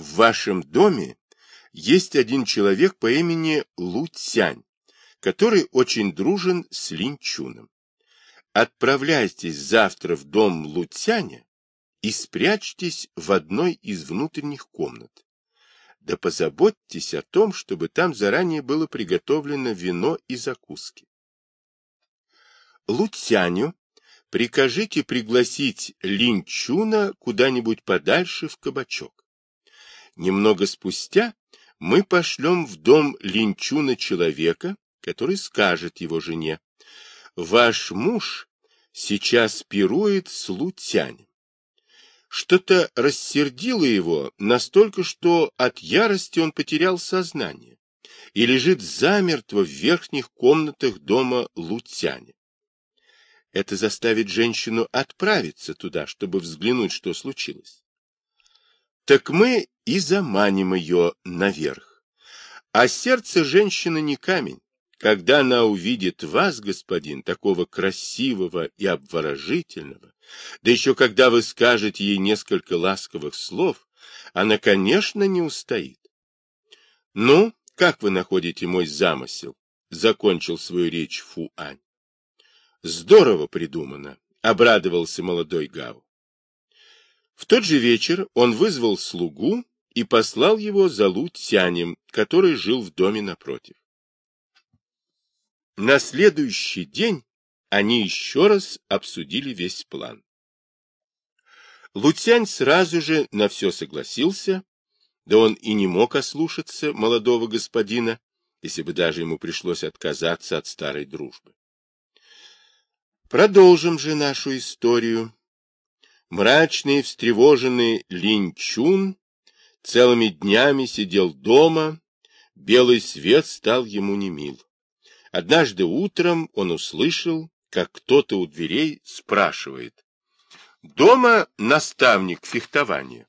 в вашем доме есть один человек по имени Лу Цянь, который очень дружен с Линчуном. Отправляйтесь завтра в дом Луцяня и спрячьтесь в одной из внутренних комнат. Да позаботьтесь о том, чтобы там заранее было приготовлено вино и закуски. Луцяню прикажите пригласить Линчуна куда-нибудь подальше в кабачок. Немного спустя мы пошлем в дом Линчуна человека, который скажет его жене, «Ваш муж сейчас пирует с Лутянем». Что-то рассердило его настолько, что от ярости он потерял сознание и лежит замертво в верхних комнатах дома Лутяня. Это заставит женщину отправиться туда, чтобы взглянуть, что случилось. Так мы и заманим ее наверх. А сердце женщины не камень. Когда она увидит вас, господин, такого красивого и обворожительного, да еще когда вы скажете ей несколько ласковых слов, она, конечно, не устоит. Ну, как вы находите мой замысел? Закончил свою речь Фуань. Здорово придумано, обрадовался молодой Гау. В тот же вечер он вызвал слугу и послал его за Лу Цянем, который жил в доме напротив. На следующий день они еще раз обсудили весь план. Лутянь сразу же на все согласился, да он и не мог ослушаться молодого господина, если бы даже ему пришлось отказаться от старой дружбы. Продолжим же нашу историю. Мрачный встревоженный Линчун целыми днями сидел дома, белый свет стал ему немил. Однажды утром он услышал, как кто-то у дверей спрашивает. Дома наставник фехтования.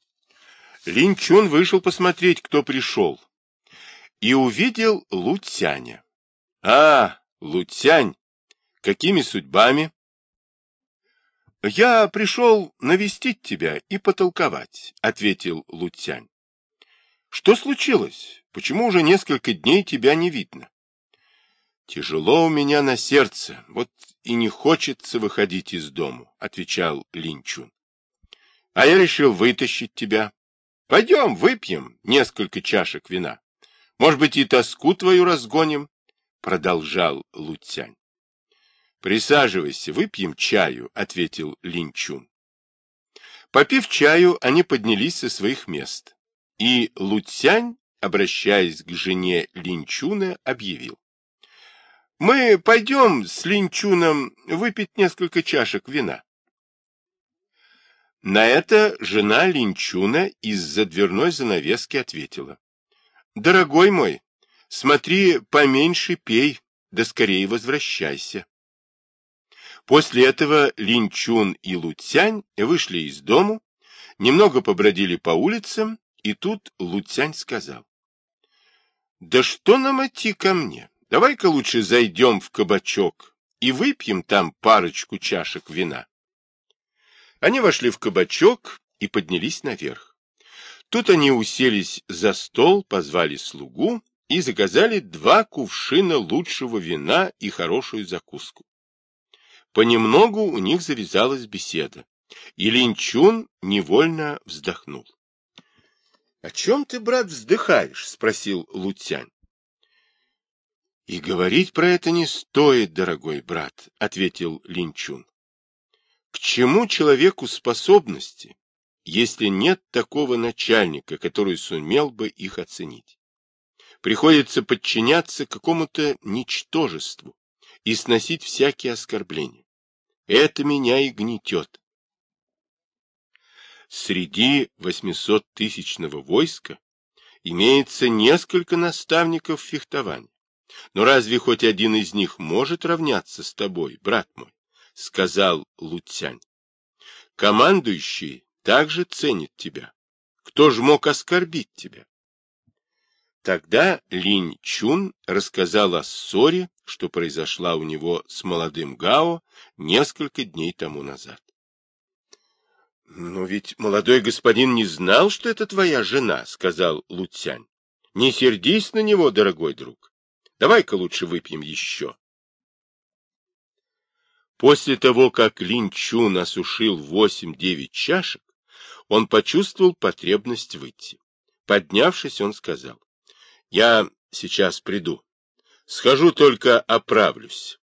Линчун вышел посмотреть, кто пришел, и увидел Лутяня. — А, Лутянь, Какими судьбами? — Я пришел навестить тебя и потолковать, — ответил Луцянь. — Что случилось? Почему уже несколько дней тебя не видно? — Тяжело у меня на сердце, вот и не хочется выходить из дому, — отвечал Линчун. — А я решил вытащить тебя. Пойдем, выпьем несколько чашек вина. Может быть, и тоску твою разгоним, — продолжал Луцянь. Присаживайся, выпьем чаю, — ответил Линчун. Попив чаю, они поднялись со своих мест. И Луцянь, обращаясь к жене Линчуна, объявил. Мы пойдем с Линчуном выпить несколько чашек вина. На это жена Линчуна из-за дверной занавески ответила. — Дорогой мой, смотри, поменьше пей, да скорее возвращайся. После этого Линчун и Луцянь вышли из дому, немного побродили по улицам, и тут Луцянь сказал. — Да что нам идти ко мне? Давай-ка лучше зайдем в кабачок и выпьем там парочку чашек вина. Они вошли в кабачок и поднялись наверх. Тут они уселись за стол, позвали слугу и заказали два кувшина лучшего вина и хорошую закуску. Понемногу у них завязалась беседа, и Линчун невольно вздохнул. — О чем ты, брат, вздыхаешь? — спросил Лутянь. — И говорить про это не стоит, дорогой брат, — ответил Линчун. — К чему человеку способности, если нет такого начальника, который сумел бы их оценить? Приходится подчиняться какому-то ничтожеству и сносить всякие оскорбления. Это меня и гнетет. Среди восьмисоттысячного войска имеется несколько наставников фехтования. Но разве хоть один из них может равняться с тобой, брат мой? — сказал Луцянь. Командующий также ценит тебя. Кто же мог оскорбить тебя? Тогда Линь Чун рассказал о ссоре, что произошла у него с молодым Гао несколько дней тому назад. Но ведь молодой господин не знал, что это твоя жена, сказал Луцянь. Не сердись на него, дорогой друг. Давай-ка лучше выпьем еще. После того, как Линчун осушил восемь-девять чашек, он почувствовал потребность выйти. Поднявшись, он сказал, «Я сейчас приду. Схожу только оправлюсь».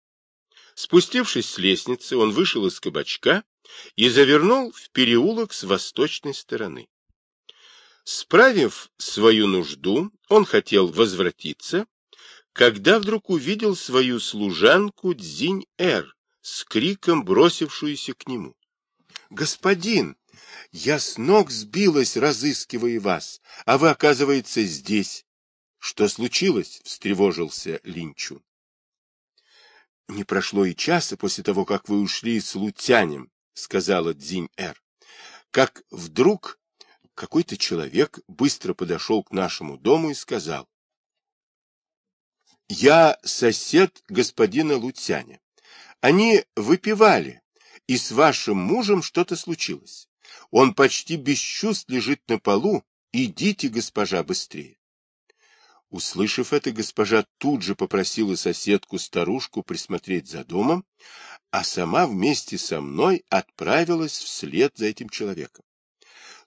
Спустившись с лестницы, он вышел из кабачка и завернул в переулок с восточной стороны. Справив свою нужду, он хотел возвратиться, когда вдруг увидел свою служанку Дзинь-Эр, с криком бросившуюся к нему. — Господин, я с ног сбилась, разыскивая вас, а вы, оказывается, здесь. — Что случилось? — встревожился Линчун. — Не прошло и часа после того, как вы ушли с Лутянем, — сказала Дзинь-Эр, — как вдруг какой-то человек быстро подошел к нашему дому и сказал, — Я сосед господина Лутяня. Они выпивали, и с вашим мужем что-то случилось. Он почти без чувств лежит на полу. Идите, госпожа, быстрее. Услышав это, госпожа тут же попросила соседку-старушку присмотреть за домом, а сама вместе со мной отправилась вслед за этим человеком.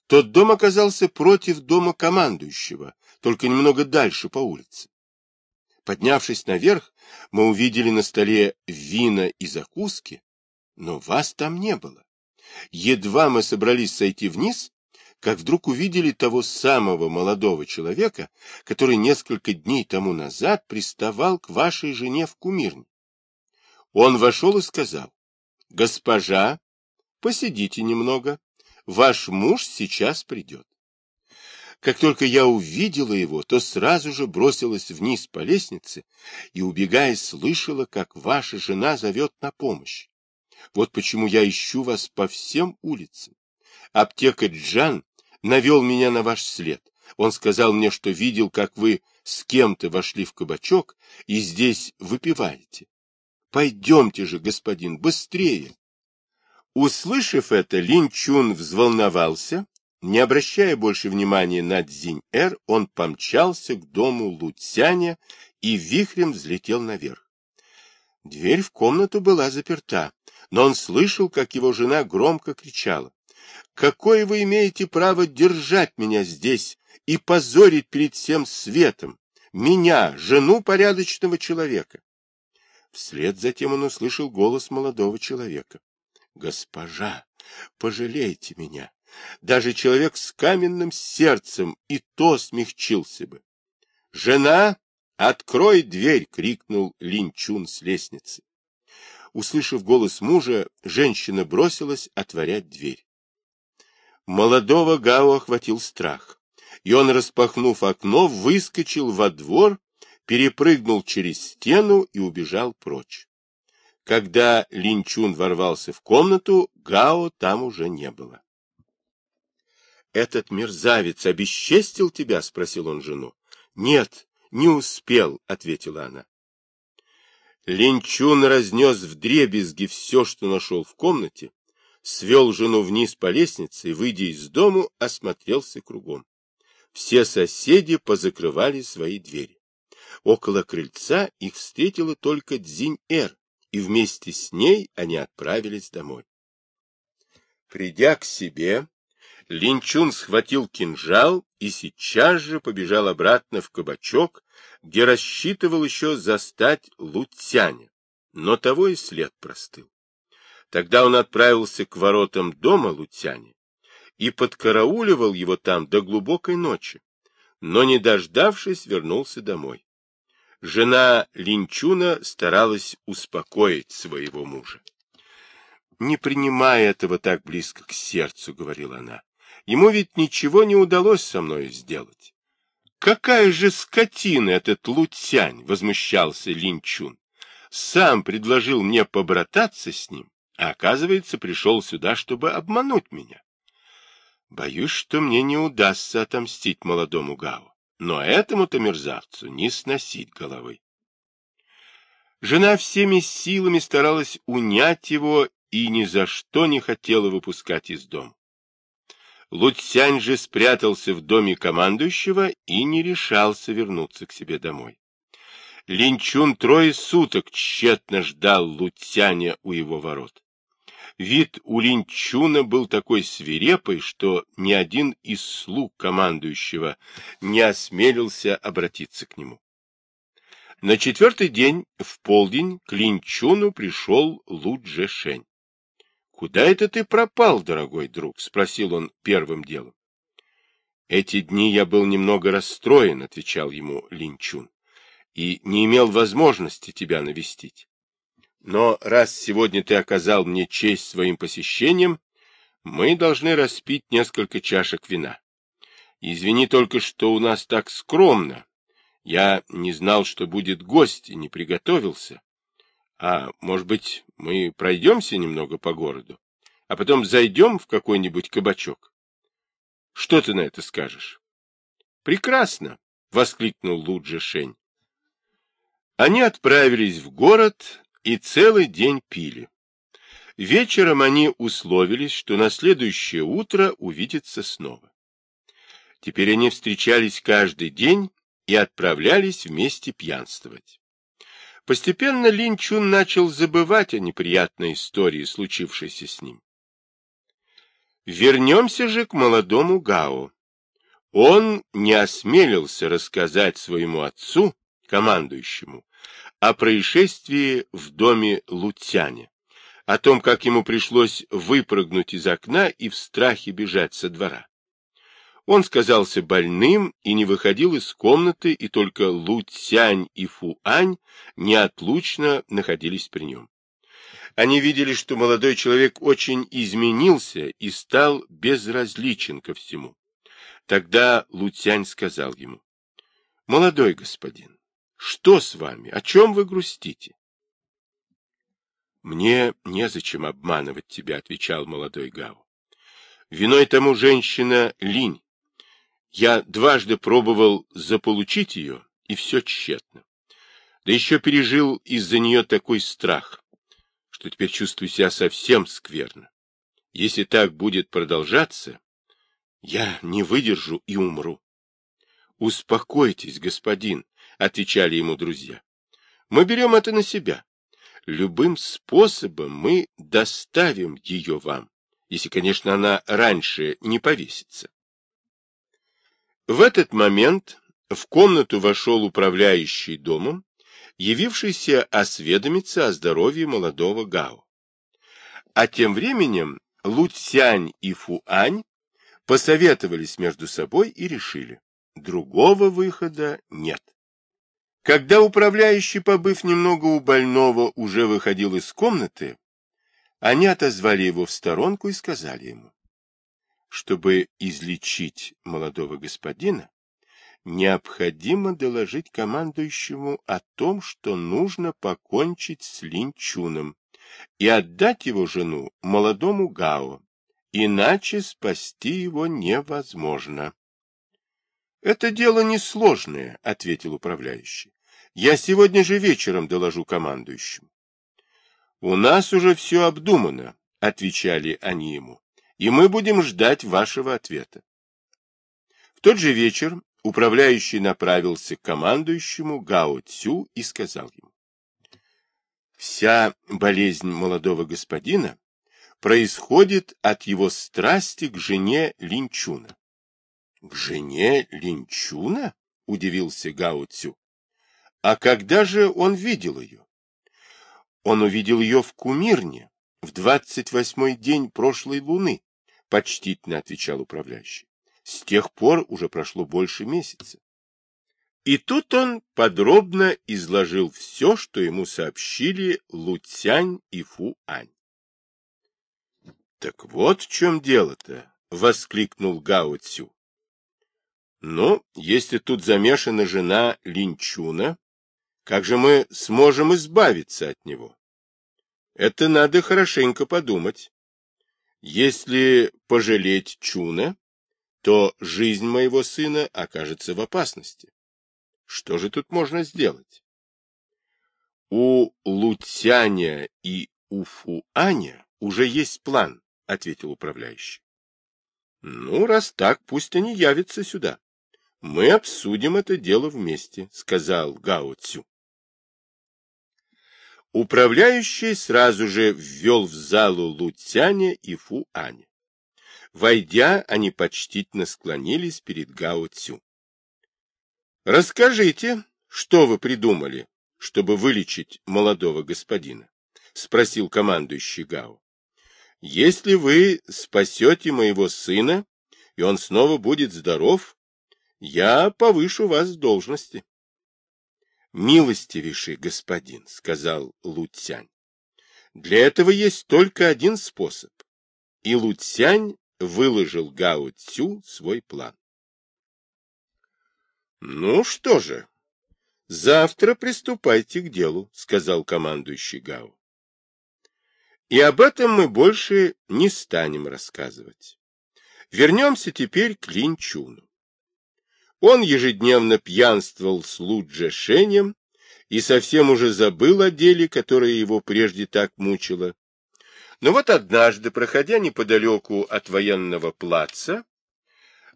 Тот дом оказался против дома командующего, только немного дальше по улице. Поднявшись наверх, мы увидели на столе вина и закуски, но вас там не было. Едва мы собрались сойти вниз, как вдруг увидели того самого молодого человека, который несколько дней тому назад приставал к вашей жене в кумирне. Он вошел и сказал, «Госпожа, посидите немного, ваш муж сейчас придет». Как только я увидела его, то сразу же бросилась вниз по лестнице и, убегая, слышала, как ваша жена зовет на помощь. Вот почему я ищу вас по всем улицам. Аптекарь Джан навел меня на ваш след. Он сказал мне, что видел, как вы с кем-то вошли в кабачок и здесь выпиваете. Пойдемте же, господин, быстрее. Услышав это, Лин Чун взволновался не обращая больше внимания на Цзинь-Эр, он помчался к дому Луцяня и вихрем взлетел наверх. Дверь в комнату была заперта, но он слышал, как его жена громко кричала. «Какое вы имеете право держать меня здесь и позорить перед всем светом? Меня, жену порядочного человека!» Вслед затем он услышал голос молодого человека. «Госпожа, пожалейте меня!» Даже человек с каменным сердцем и то смягчился бы. «Жена, открой дверь!» — крикнул Линчун с лестницы. Услышав голос мужа, женщина бросилась отворять дверь. Молодого Гао охватил страх, и он, распахнув окно, выскочил во двор, перепрыгнул через стену и убежал прочь. Когда Линчун ворвался в комнату, Гао там уже не было этот мерзавец обесчестил тебя? — спросил он жену. — Нет, не успел, — ответила она. Линчун разнес в дребезги все, что нашел в комнате, свел жену вниз по лестнице и, выйдя из дому, осмотрелся кругом. Все соседи позакрывали свои двери. Около крыльца их встретила только Дзинь-Эр, и вместе с ней они отправились домой. Придя к себе, Линчун схватил кинжал и сейчас же побежал обратно в кабачок, где рассчитывал еще застать Луцяня, но того и след простыл. Тогда он отправился к воротам дома Луцяня и подкарауливал его там до глубокой ночи, но, не дождавшись, вернулся домой. Жена Линчуна старалась успокоить своего мужа. — Не принимай этого так близко к сердцу, — говорила она. Ему ведь ничего не удалось со мной сделать. Какая же скотина этот Луцянь, возмущался Линчун. Сам предложил мне побрататься с ним, а оказывается, пришел сюда, чтобы обмануть меня. Боюсь, что мне не удастся отомстить молодому Гао, но этому-то мерзавцу не сносить головы. Жена всеми силами старалась унять его и ни за что не хотела выпускать из дома. Луцянь же спрятался в доме командующего и не решался вернуться к себе домой. Линчун трое суток тщетно ждал Луцяня у его ворот. Вид у Линчуна был такой свирепый, что ни один из слуг командующего не осмелился обратиться к нему. На четвертый день, в полдень, к Линчуну пришел Лу Джешень. — Куда это ты пропал, дорогой друг? — спросил он первым делом. — Эти дни я был немного расстроен, — отвечал ему Линчун, — и не имел возможности тебя навестить. Но раз сегодня ты оказал мне честь своим посещением, мы должны распить несколько чашек вина. Извини только, что у нас так скромно. Я не знал, что будет гость, и не приготовился. А, может быть, мы пройдемся немного по городу, а потом зайдем в какой-нибудь кабачок? Что ты на это скажешь? Прекрасно! — воскликнул Луджи Шень. Они отправились в город, и целый день пили. Вечером они условились, что на следующее утро увидятся снова. Теперь они встречались каждый день и отправлялись вместе пьянствовать. Постепенно Лин Чун начал забывать о неприятной истории, случившейся с ним. Вернемся же к молодому Гао. Он не осмелился рассказать своему отцу, командующему, о происшествии в доме Лутяне, о том, как ему пришлось выпрыгнуть из окна и в страхе бежать со двора. Он сказался больным и не выходил из комнаты, и только Лутянь и Фуань неотлучно находились при нем. Они видели, что молодой человек очень изменился и стал безразличен ко всему. Тогда Лутянь сказал ему, «Молодой господин, что с вами? О чем вы грустите? Мне незачем обманывать тебя, отвечал молодой Гау. Виной тому женщина Линь. Я дважды пробовал заполучить ее, и все тщетно. Да еще пережил из-за нее такой страх, что теперь чувствую себя совсем скверно. Если так будет продолжаться, я не выдержу и умру. Успокойтесь, господин, — отвечали ему друзья. Мы берем это на себя. Любым способом мы доставим ее вам, если, конечно, она раньше не повесится. В этот момент в комнату вошел управляющий домом, явившийся осведомиться о здоровье молодого Гао. А тем временем Луцянь и Фуань посоветовались между собой и решили, другого выхода нет. Когда управляющий, побыв немного у больного, уже выходил из комнаты, они отозвали его в сторонку и сказали ему, чтобы излечить молодого господина, необходимо доложить командующему о том, что нужно покончить с Линчуном и отдать его жену молодому Гао, иначе спасти его невозможно. — Это дело несложное, — ответил управляющий. Я сегодня же вечером доложу командующему. — У нас уже все обдумано, — отвечали они ему, — и мы будем ждать вашего ответа. В тот же вечер управляющий направился к командующему Гао Цю и сказал ему. Вся болезнь молодого господина происходит от его страсти к жене Линчуна. — К жене Линчуна? — удивился Гао Цю. А когда же он видел ее? Он увидел ее в Кумирне, в двадцать восьмой день прошлой луны, почтительно отвечал управляющий. С тех пор уже прошло больше месяца. И тут он подробно изложил все, что ему сообщили Луцянь и Фуань. Так вот в чем дело-то, воскликнул Гао Цю. Ну, если тут замешана жена Линчуна, как же мы сможем избавиться от него? Это надо хорошенько подумать. Если пожалеть Чуна, то жизнь моего сына окажется в опасности. Что же тут можно сделать? У Лутяня и у Фуаня уже есть план, ответил управляющий. Ну, раз так, пусть они явятся сюда. Мы обсудим это дело вместе, сказал Гао Цю. Управляющий сразу же ввел в залу Луцяня и Фу Аня. Войдя, они почтительно склонились перед Гао Цю. «Расскажите, что вы придумали, чтобы вылечить молодого господина?» — спросил командующий Гао. «Если вы спасете моего сына, и он снова будет здоров, я повышу вас в должности». «Милостивейший господин», — сказал Луцянь, — «для этого есть только один способ». И Луцянь выложил Гао Цю свой план. — Ну что же, завтра приступайте к делу, — сказал командующий Гао. И об этом мы больше не станем рассказывать. Вернемся теперь к Линчуну. Он ежедневно пьянствовал с Лудже Шенем и совсем уже забыл о деле, которое его прежде так мучило, но вот однажды, проходя неподалеку от военного плаца,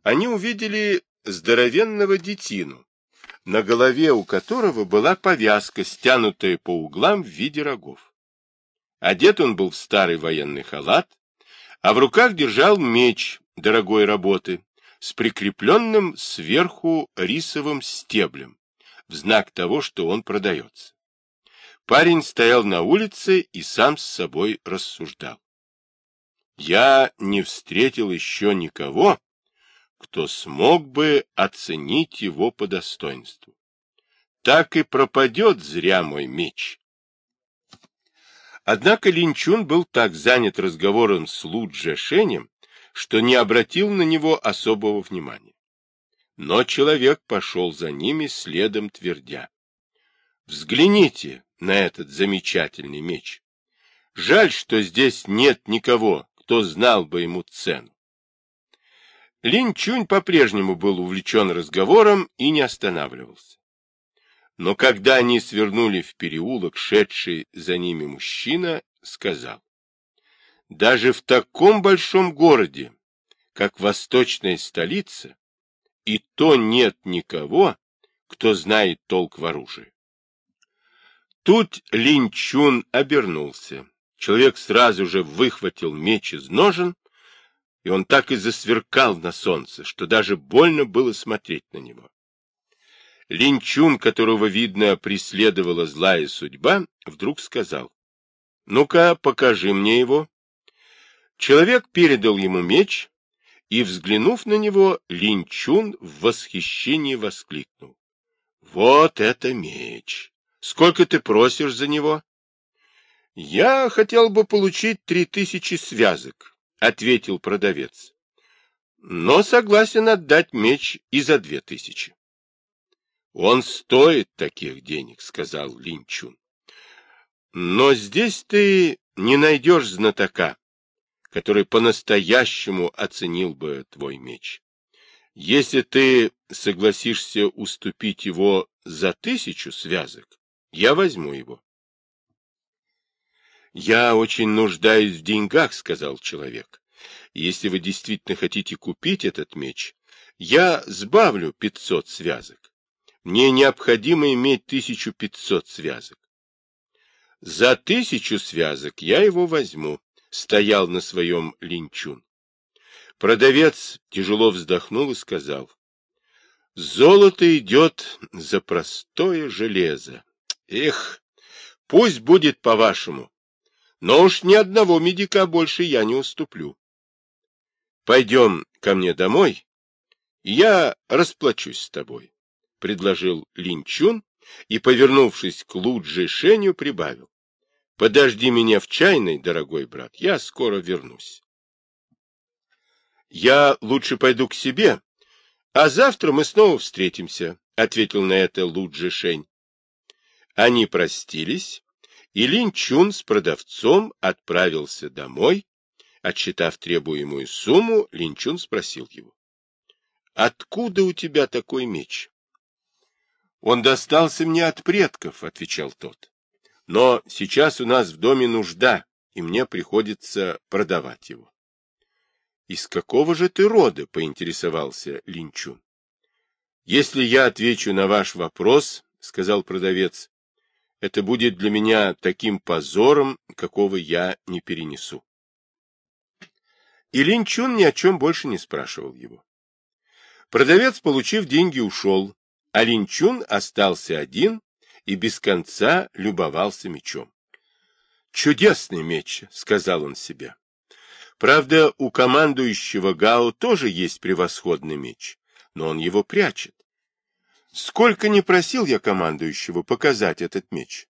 они увидели здоровенного детину, на голове у которого была повязка, стянутая по углам в виде рогов. Одет он был в старый военный халат, а в руках держал меч дорогой работы с прикрепленным сверху рисовым стеблем, в знак того, что он продается. Парень стоял на улице и сам с собой рассуждал. Я не встретил еще никого, кто смог бы оценить его по достоинству. Так и пропадет зря мой меч. Однако Линчун был так занят разговором с Лудже Шенем, что не обратил на него особого внимания. Но человек пошел за ними следом твердя. Взгляните на этот замечательный меч. Жаль, что здесь нет никого, кто знал бы ему цену. Лин Чунь по-прежнему был увлечен разговором и не останавливался. Но когда они свернули в переулок, шедший за ними мужчина сказал, «Даже в таком большом городе, как восточная столица, и то нет никого, кто знает толк в оружии. Тут Линчун обернулся. Человек сразу же выхватил меч из ножен, и он так и засверкал на солнце, что даже больно было смотреть на него. Линчун, которого, видно, преследовала злая судьба, вдруг сказал, «Ну-ка, покажи мне его». Человек передал ему меч, и, взглянув на него, Линчун в восхищении воскликнул. «Вот это меч! Сколько ты просишь за него? — Я хотел бы получить три тысячи связок, — ответил продавец. — Но согласен отдать меч и за две тысячи. — Он стоит таких денег, — сказал Линчун. — Но здесь ты не найдешь знатока, который по-настоящему оценил бы твой меч. Если ты согласишься уступить его за тысячу связок, я возьму его. Я очень нуждаюсь в деньгах, сказал человек. Если вы действительно хотите купить этот меч, я сбавлю пятьсот связок. Мне необходимо иметь тысячу пятьсот связок. За тысячу связок я его возьму, стоял на своем линчун. Продавец тяжело вздохнул и сказал, золото идет за простое железо. Эх, пусть будет по-вашему, но уж ни одного медика больше я не уступлю. Пойдем ко мне домой, я расплачусь с тобой, — предложил Линчун и, повернувшись к Лудже Шеню, прибавил. — Подожди меня в чайной, дорогой брат, я скоро вернусь. — Я лучше пойду к себе, а завтра мы снова встретимся, — ответил на это Лудже Шень. Они простились, и Лин Чун с продавцом отправился домой. Отчитав требуемую сумму, Лин Чун спросил его. — Откуда у тебя такой меч? — Он достался мне от предков, — отвечал тот. — Но сейчас у нас в доме нужда, и мне приходится продавать его. Из какого же ты рода? поинтересовался Линчун. Если я отвечу на ваш вопрос, сказал продавец, это будет для меня таким позором, какого я не перенесу. И Линчун ни о чем больше не спрашивал его. Продавец, получив деньги, ушел, а Линчун остался один и без конца любовался мечом. «Чудесный меч», — сказал он себе. Правда, у командующего Гао тоже есть превосходный меч, но он его прячет. Сколько не просил я командующего показать этот меч.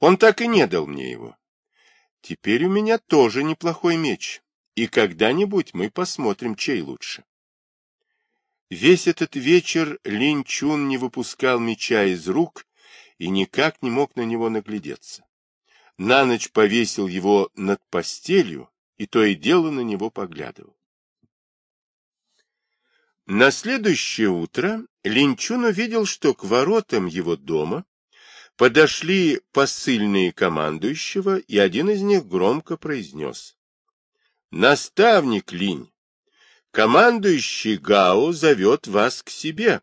Он так и не дал мне его. Теперь у меня тоже неплохой меч, и когда-нибудь мы посмотрим, чей лучше. Весь этот вечер Лин Чун не выпускал меча из рук и никак не мог на него наглядеться. На ночь повесил его над постелью и то и дело на него поглядывал. На следующее утро Линчун увидел, что к воротам его дома подошли посыльные командующего, и один из них громко произнес. «Наставник Линь, командующий Гао зовет вас к себе.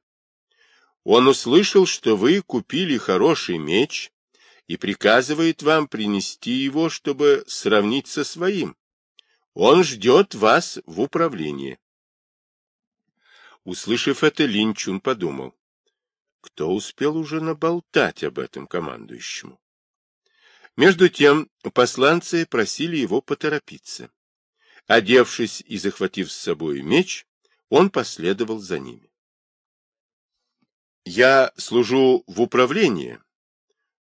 Он услышал, что вы купили хороший меч и приказывает вам принести его, чтобы сравнить со своим. Он ждет вас в управлении. Услышав это, Линчун подумал, кто успел уже наболтать об этом командующему. Между тем посланцы просили его поторопиться. Одевшись и захватив с собой меч, он последовал за ними. «Я служу в управлении,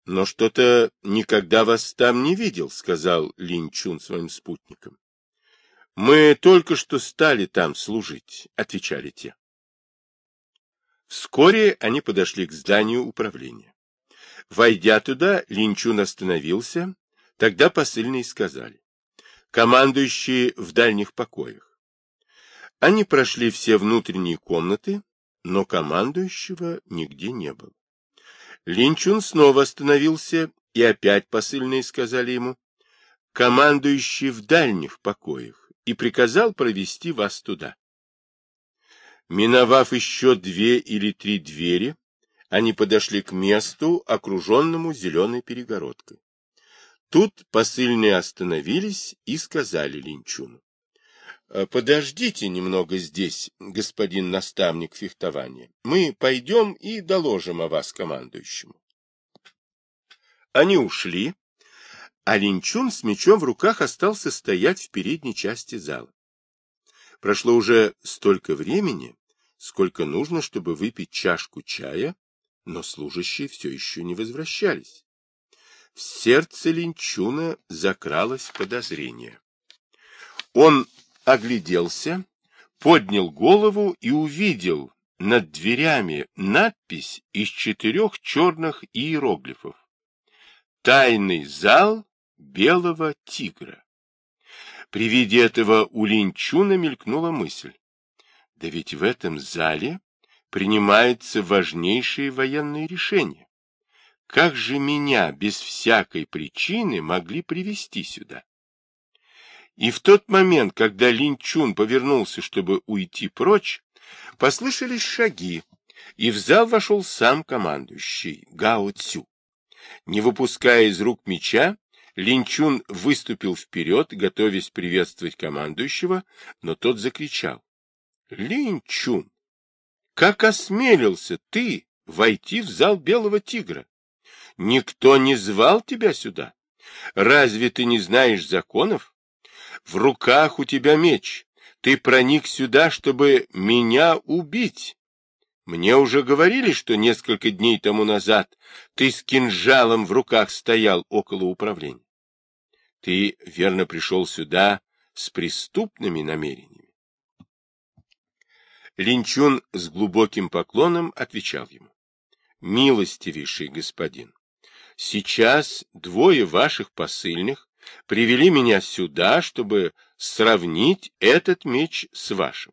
но что-то никогда вас там не видел», — сказал Лин Чун своим спутникам. «Мы только что стали там служить», — отвечали те. Вскоре они подошли к зданию управления. Войдя туда, Линчун остановился, тогда посыльные сказали. Командующие в дальних покоях. Они прошли все внутренние комнаты, но командующего нигде не было. Линчун снова остановился, и опять посыльные сказали ему, командующий в дальних покоях, и приказал провести вас туда. Миновав еще две или три двери, они подошли к месту, окруженному зеленой перегородкой. Тут посыльные остановились и сказали Линчуну. «Э, — Подождите немного здесь, господин наставник фехтования. Мы пойдем и доложим о вас командующему. Они ушли, а Линчун с мечом в руках остался стоять в передней части зала. Прошло уже столько времени, сколько нужно, чтобы выпить чашку чая, но служащие все еще не возвращались. В сердце Линчуна закралось подозрение. Он огляделся, поднял голову и увидел над дверями надпись из четырех черных иероглифов. «Тайный зал белого тигра». При виде этого у Линчуна мелькнула мысль. Да ведь в этом зале принимаются важнейшие военные решения. Как же меня без всякой причины могли привести сюда? И в тот момент, когда Линчун повернулся, чтобы уйти прочь, послышались шаги, и в зал вошел сам командующий Гао Цю. Не выпуская из рук меча, Линчун выступил вперед, готовясь приветствовать командующего, но тот закричал. Линчун, как осмелился ты войти в зал Белого Тигра? Никто не звал тебя сюда. Разве ты не знаешь законов? В руках у тебя меч. Ты проник сюда, чтобы меня убить. Мне уже говорили, что несколько дней тому назад ты с кинжалом в руках стоял около управления. Ты верно пришел сюда с преступными намерениями. Линчун с глубоким поклоном отвечал ему. «Милостивейший господин, сейчас двое ваших посыльных привели меня сюда, чтобы сравнить этот меч с вашим.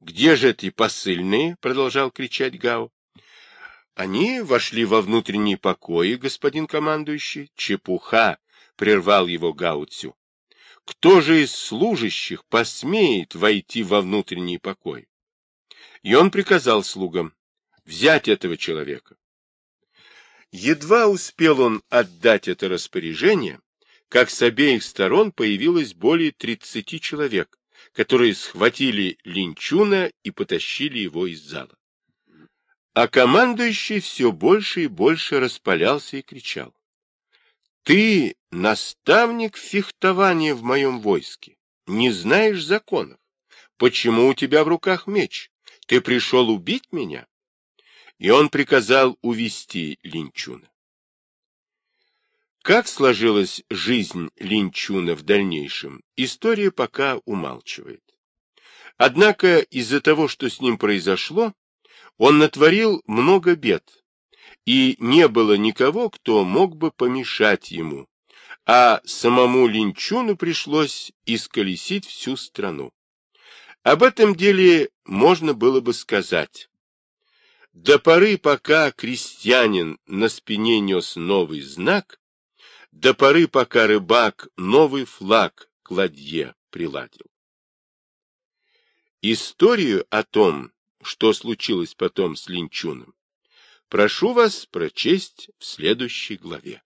«Где же эти посыльные?» — продолжал кричать Гао. «Они вошли во внутренние покои, господин командующий. Чепуха!» — прервал его Гао Цю. Кто же из служащих посмеет войти во внутренний покой? И он приказал слугам взять этого человека. Едва успел он отдать это распоряжение, как с обеих сторон появилось более тридцати человек, которые схватили Линчуна и потащили его из зала. А командующий все больше и больше распалялся и кричал. Ты наставник фехтования в моем войске, не знаешь законов. Почему у тебя в руках меч? Ты пришел убить меня? И он приказал увести Линчуна. Как сложилась жизнь Линчуна в дальнейшем, история пока умалчивает. Однако из-за того, что с ним произошло, он натворил много бед, и не было никого, кто мог бы помешать ему, а самому Линчуну пришлось исколесить всю страну. Об этом деле можно было бы сказать. До поры, пока крестьянин на спине нес новый знак, до поры, пока рыбак новый флаг к ладье приладил. Историю о том, что случилось потом с Линчуном, прошу вас прочесть в следующей главе.